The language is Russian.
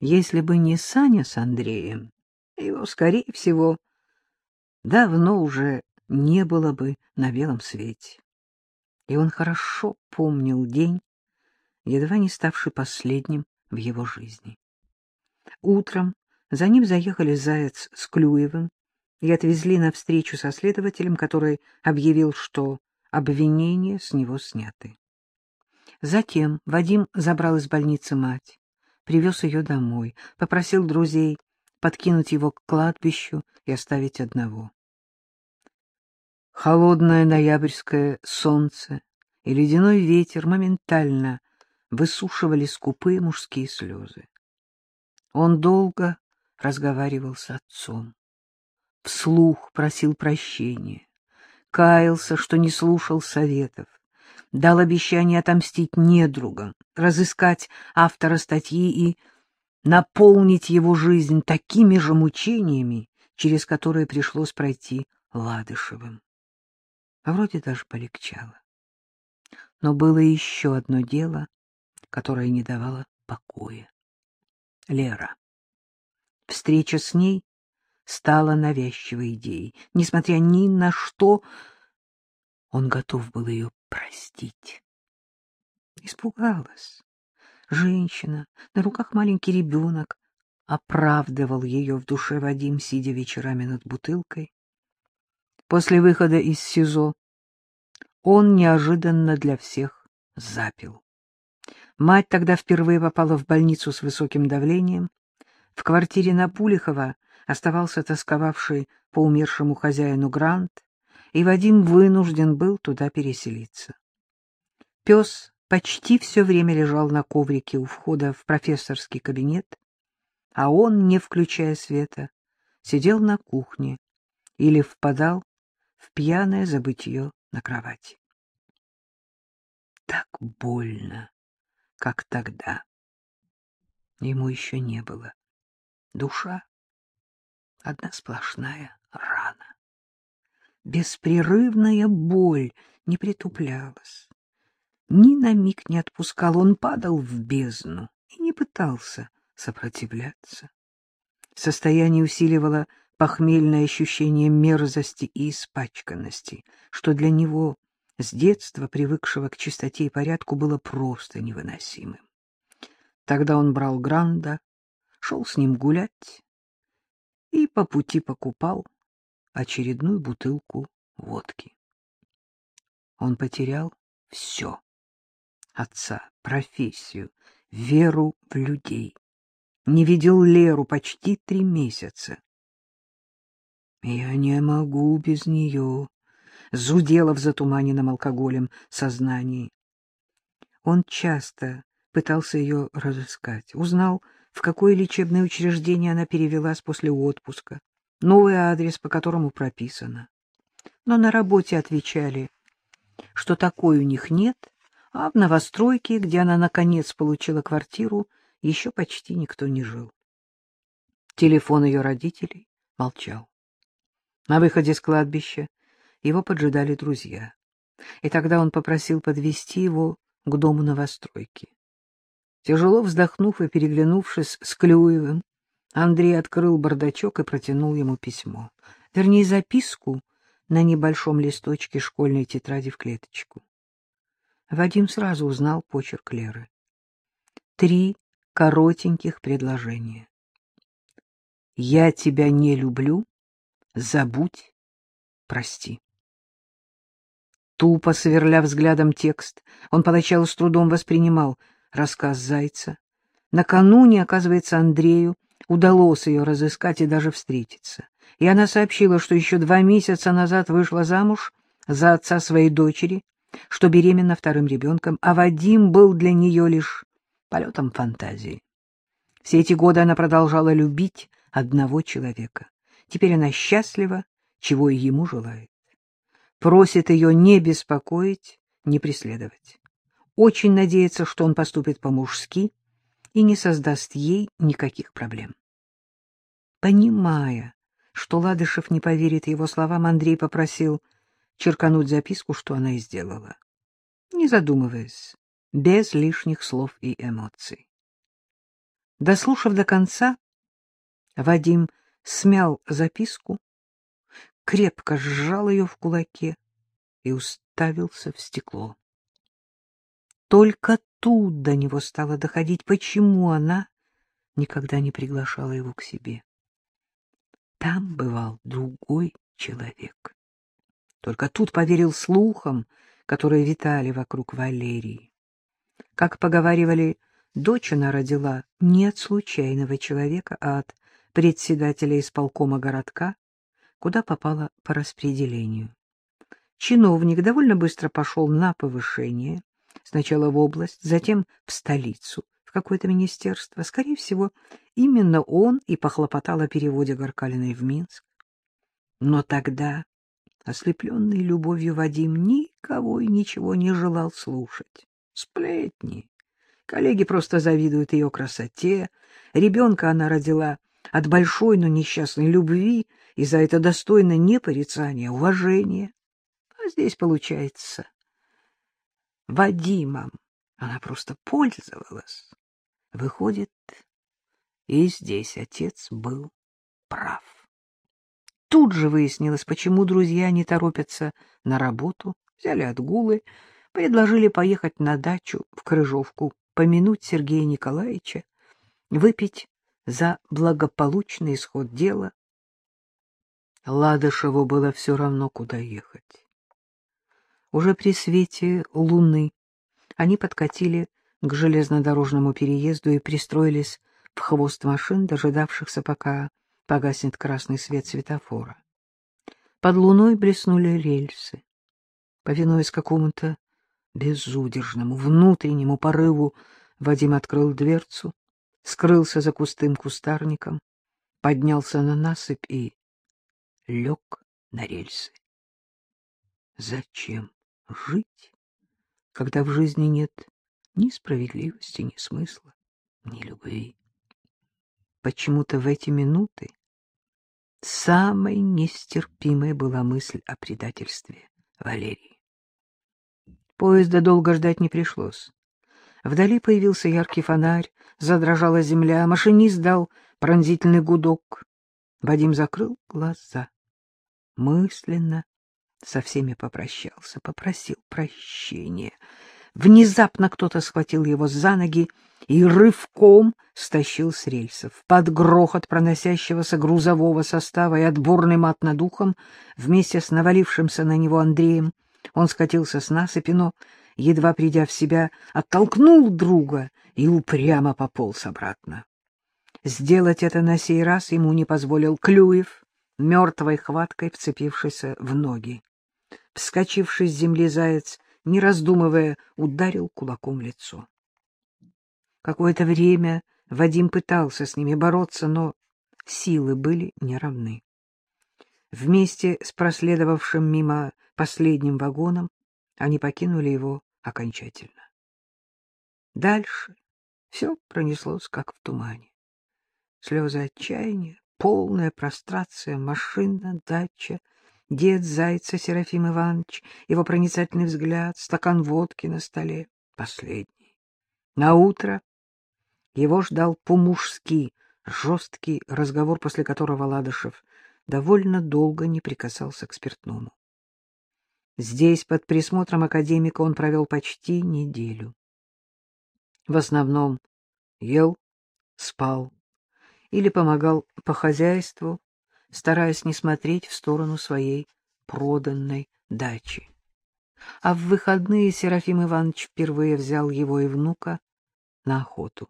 Если бы не Саня с Андреем, его, скорее всего, давно уже не было бы на белом свете. И он хорошо помнил день, едва не ставший последним в его жизни. Утром за ним заехали Заяц с Клюевым и отвезли на встречу со следователем, который объявил, что обвинения с него сняты. Затем Вадим забрал из больницы мать, привез ее домой, попросил друзей подкинуть его к кладбищу и оставить одного. Холодное ноябрьское солнце и ледяной ветер моментально высушивали скупые мужские слезы. Он долго разговаривал с отцом, вслух просил прощения, каялся, что не слушал советов, дал обещание отомстить недругам, разыскать автора статьи и наполнить его жизнь такими же мучениями, через которые пришлось пройти Ладышевым. Вроде даже полегчало. Но было еще одно дело, которое не давало покоя. Лера. Встреча с ней стала навязчивой идеей. Несмотря ни на что, он готов был ее простить. Испугалась. Женщина, на руках маленький ребенок, оправдывал ее в душе Вадим, сидя вечерами над бутылкой. После выхода из СИЗО он неожиданно для всех запил. Мать тогда впервые попала в больницу с высоким давлением. В квартире на Пулихова оставался тосковавший по умершему хозяину Грант, и Вадим вынужден был туда переселиться. Пес почти все время лежал на коврике у входа в профессорский кабинет, а он, не включая света, сидел на кухне или впадал в пьяное забытье на кровати. Так больно, как тогда. Ему еще не было. Душа — одна сплошная. Беспрерывная боль не притуплялась. Ни на миг не отпускал, он падал в бездну и не пытался сопротивляться. Состояние усиливало похмельное ощущение мерзости и испачканности, что для него, с детства привыкшего к чистоте и порядку, было просто невыносимым. Тогда он брал Гранда, шел с ним гулять и по пути покупал очередную бутылку водки. Он потерял все. Отца, профессию, веру в людей. Не видел Леру почти три месяца. Я не могу без нее, зудела в затуманенном алкоголем сознании. Он часто пытался ее разыскать, узнал, в какое лечебное учреждение она перевелась после отпуска, новый адрес, по которому прописано. Но на работе отвечали, что такой у них нет, а в новостройке, где она наконец получила квартиру, еще почти никто не жил. Телефон ее родителей молчал. На выходе с кладбища его поджидали друзья, и тогда он попросил подвести его к дому новостройки. Тяжело вздохнув и переглянувшись с Клюевым, Андрей открыл бардачок и протянул ему письмо. Вернее, записку на небольшом листочке школьной тетради в клеточку. Вадим сразу узнал почерк Леры. Три коротеньких предложения. «Я тебя не люблю, забудь, прости». Тупо сверля взглядом текст, он поначалу с трудом воспринимал рассказ Зайца. Накануне, оказывается, Андрею удалось ее разыскать и даже встретиться. И она сообщила, что еще два месяца назад вышла замуж за отца своей дочери, что беременна вторым ребенком, а Вадим был для нее лишь полетом фантазии. Все эти годы она продолжала любить одного человека. Теперь она счастлива, чего и ему желает. Просит ее не беспокоить, не преследовать. Очень надеется, что он поступит по-мужски, и не создаст ей никаких проблем. Понимая, что Ладышев не поверит его словам, Андрей попросил черкануть записку, что она и сделала. Не задумываясь, без лишних слов и эмоций. Дослушав до конца, Вадим смял записку, крепко сжал ее в кулаке и уставился в стекло. Только тут до него стало доходить, почему она никогда не приглашала его к себе. Там бывал другой человек. Только тут поверил слухам, которые витали вокруг Валерии. Как поговаривали, дочь она родила не от случайного человека, а от председателя исполкома городка, куда попала по распределению. Чиновник довольно быстро пошел на повышение, сначала в область, затем в столицу, в какое-то министерство. Скорее всего, именно он и похлопотал о переводе Горкалиной в Минск. Но тогда, ослепленный любовью Вадим, никого и ничего не желал слушать. Сплетни. Коллеги просто завидуют ее красоте. Ребенка она родила от большой, но несчастной любви, и за это достойно не порицания, а уважения. А здесь, получается, Вадимом она просто пользовалась. Выходит, и здесь отец был прав. Тут же выяснилось, почему друзья не торопятся на работу, взяли отгулы, предложили поехать на дачу в Крыжовку, помянуть Сергея Николаевича, выпить за благополучный исход дела. Ладышеву было все равно, куда ехать. Уже при свете луны они подкатили к железнодорожному переезду и пристроились в хвост машин, дожидавшихся, пока погаснет красный свет светофора. Под луной блеснули рельсы. Повинуясь какому-то безудержному внутреннему порыву, Вадим открыл дверцу, скрылся за густым кустарником, поднялся на насыпь и лег на рельсы. Зачем жить, когда в жизни нет ни справедливости, ни смысла, ни любви? Почему-то в эти минуты самой нестерпимой была мысль о предательстве Валерии. Поезда долго ждать не пришлось. Вдали появился яркий фонарь, задрожала земля, машинист дал пронзительный гудок. Вадим закрыл глаза. Мысленно со всеми попрощался, попросил прощения. Внезапно кто-то схватил его за ноги и рывком стащил с рельсов. Под грохот проносящегося грузового состава и отборный мат над ухом вместе с навалившимся на него Андреем он скатился с насыпи, но едва придя в себя, оттолкнул друга и упрямо пополз обратно. Сделать это на сей раз ему не позволил Клюев, мертвой хваткой вцепившийся в ноги. Вскочивший с земли заяц, не раздумывая, ударил кулаком в лицо. Какое-то время Вадим пытался с ними бороться, но силы были неравны. Вместе с проследовавшим мимо последним вагоном они покинули его окончательно. Дальше все пронеслось, как в тумане. Слезы отчаяния, полная прострация, машина, дача, дед Зайца Серафим Иванович, его проницательный взгляд, стакан водки на столе, последний. На утро его ждал по-мужски жесткий разговор, после которого Ладышев довольно долго не прикасался к спиртному. Здесь, под присмотром академика, он провел почти неделю. В основном ел, спал или помогал по хозяйству, стараясь не смотреть в сторону своей проданной дачи. А в выходные Серафим Иванович впервые взял его и внука на охоту.